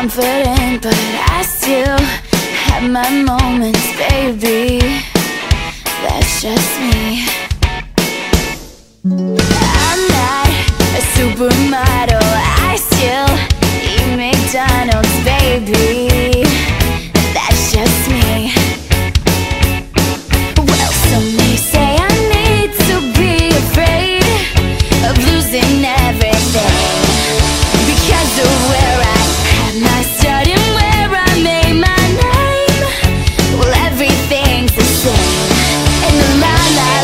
confident, but I still have my moments, baby. That's just me. I'm not a supermodel. I still eat McDonald's, baby. In the La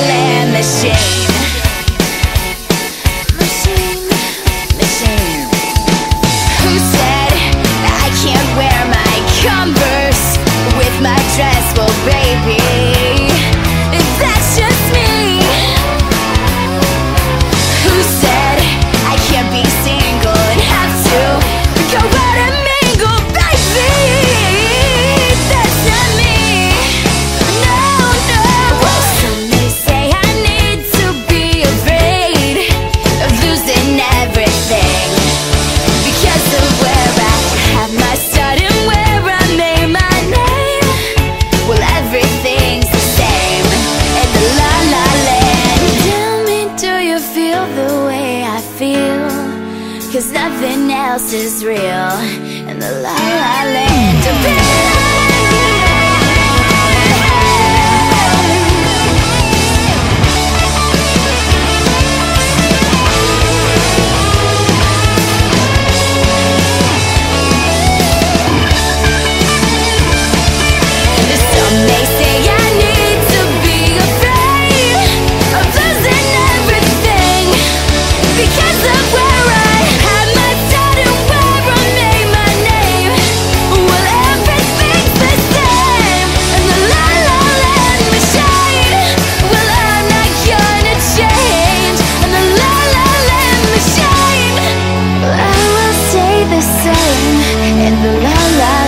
Land machine. Machine, machine. Who said I can't wear my Converse with my dress? Well, baby, nothing else is real in the La La Land. and the la la